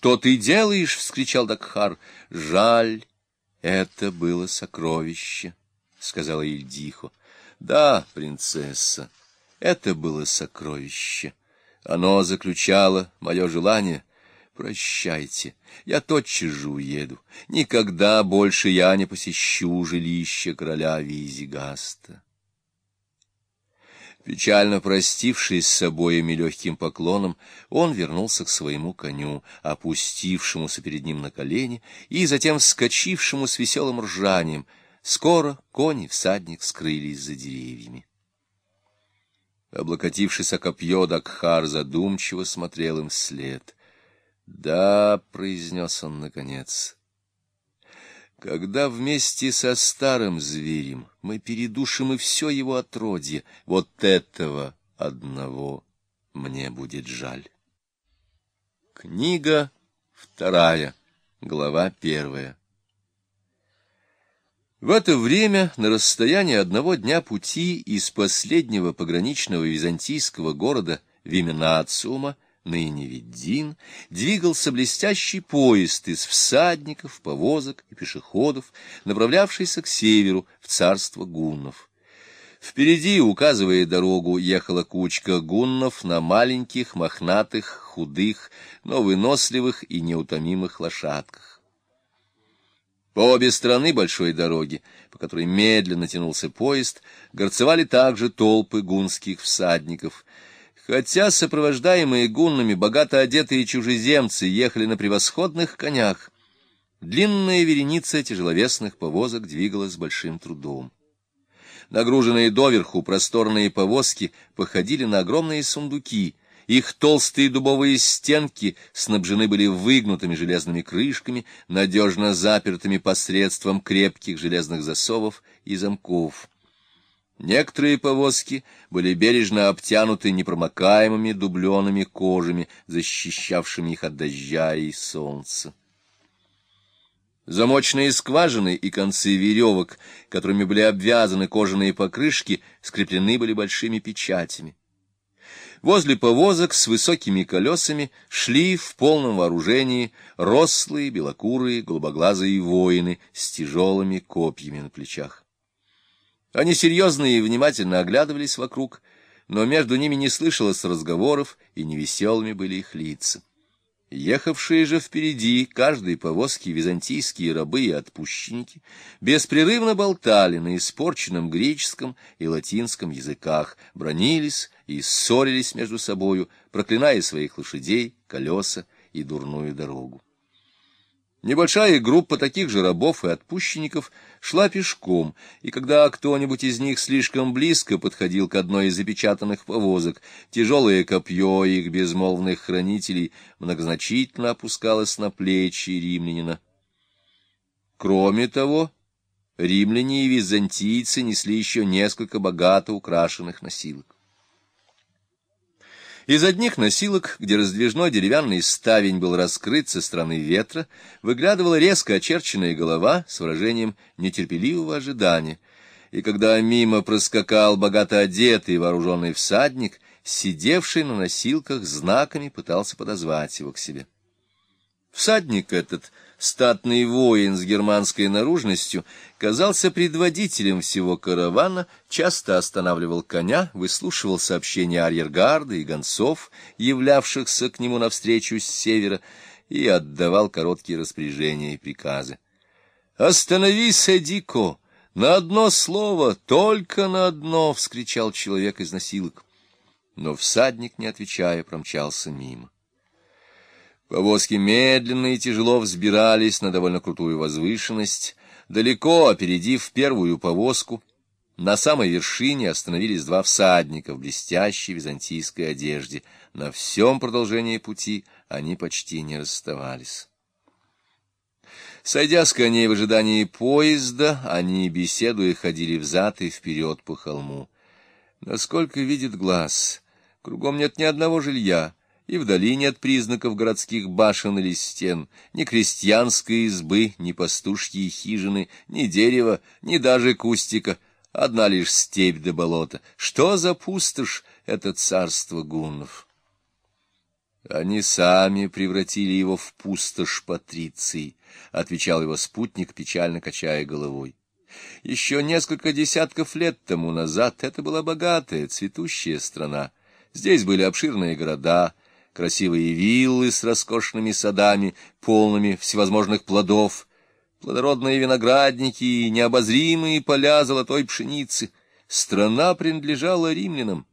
Что ты делаешь? — вскричал Дакхар. — Жаль, это было сокровище, — сказала Ильдихо. — Да, принцесса, это было сокровище. Оно заключало мое желание. Прощайте, я тотчас же уеду. Никогда больше я не посещу жилище короля Визигаста. Печально простившись с обоими легким поклоном, он вернулся к своему коню, опустившемуся перед ним на колени и затем вскочившему с веселым ржанием. Скоро конь и всадник скрылись за деревьями. Облокотившись о копье, Дакхар задумчиво смотрел им вслед. «Да», — произнес он наконец, — «когда вместе со старым зверем мы передушим и все его отродье, вот этого одного мне будет жаль». Книга вторая, глава первая. В это время, на расстоянии одного дня пути из последнего пограничного византийского города Вименациума, ныне Виддин, двигался блестящий поезд из всадников, повозок и пешеходов, направлявшийся к северу, в царство гуннов. Впереди, указывая дорогу, ехала кучка гуннов на маленьких, мохнатых, худых, но выносливых и неутомимых лошадках. По обе стороны большой дороги, по которой медленно тянулся поезд, горцевали также толпы гунских всадников. Хотя сопровождаемые гуннами богато одетые чужеземцы ехали на превосходных конях, длинная вереница тяжеловесных повозок двигалась с большим трудом. Нагруженные доверху просторные повозки походили на огромные сундуки, их толстые дубовые стенки снабжены были выгнутыми железными крышками, надежно запертыми посредством крепких железных засовов и замков. Некоторые повозки были бережно обтянуты непромокаемыми дубленными кожами, защищавшими их от дождя и солнца. Замочные скважины и концы веревок, которыми были обвязаны кожаные покрышки, скреплены были большими печатями. Возле повозок с высокими колесами шли в полном вооружении рослые, белокурые, голубоглазые воины с тяжелыми копьями на плечах. Они серьезно и внимательно оглядывались вокруг, но между ними не слышалось разговоров, и невеселыми были их лица. Ехавшие же впереди каждой повозки византийские рабы и отпущенники беспрерывно болтали на испорченном греческом и латинском языках, бронились и ссорились между собою, проклиная своих лошадей, колеса и дурную дорогу. Небольшая группа таких же рабов и отпущенников шла пешком, и когда кто-нибудь из них слишком близко подходил к одной из запечатанных повозок, тяжелое копье их безмолвных хранителей многозначительно опускалось на плечи римлянина. Кроме того, римляне и византийцы несли еще несколько богато украшенных носилок. Из одних носилок, где раздвижной деревянный ставень был раскрыт со стороны ветра, выглядывала резко очерченная голова с выражением нетерпеливого ожидания. И когда мимо проскакал богато одетый вооруженный всадник, сидевший на носилках знаками пытался подозвать его к себе. Всадник этот статный воин с германской наружностью, казался предводителем всего каравана, часто останавливал коня, выслушивал сообщения арьергарда и гонцов, являвшихся к нему навстречу с севера, и отдавал короткие распоряжения и приказы. «Остановись, Эдико! На одно слово, только на одно!» — вскричал человек из носилок. Но всадник, не отвечая, промчался мимо. Повозки медленно и тяжело взбирались на довольно крутую возвышенность, далеко опередив первую повозку. На самой вершине остановились два всадника в блестящей византийской одежде. На всем продолжении пути они почти не расставались. Сойдя с коней в ожидании поезда, они, беседуя, ходили взад и вперед по холму. Насколько видит глаз, кругом нет ни одного жилья, и вдали нет признаков городских башен или стен, ни крестьянской избы, ни пастушьей хижины, ни дерева, ни даже кустика, одна лишь степь до болота. Что за пустошь это царство гуннов? Они сами превратили его в пустошь патриции, — отвечал его спутник, печально качая головой. Еще несколько десятков лет тому назад это была богатая, цветущая страна. Здесь были обширные города, красивые виллы с роскошными садами, полными всевозможных плодов, плодородные виноградники и необозримые поля золотой пшеницы. Страна принадлежала римлянам,